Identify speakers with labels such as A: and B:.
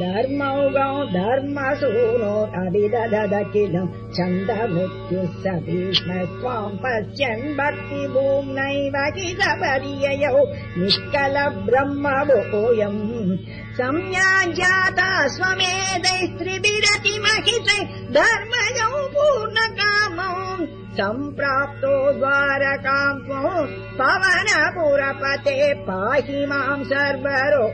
A: धर्मौ गौ धर्मसूनो अभिदधदखिलम् छन्द मृत्युः स भीष्म त्वाम् पश्यन् भक्ति भूम्नैव पर्ययौ निष्कल ब्रह्मोऽयम् सञ्ज्ञा जाता स्वमेतै धर्मजौ पूर्णकामौ। सम्प्राप्तो द्वारकाम् कामौ पवनपुरपते पाहि माम् सर्वरो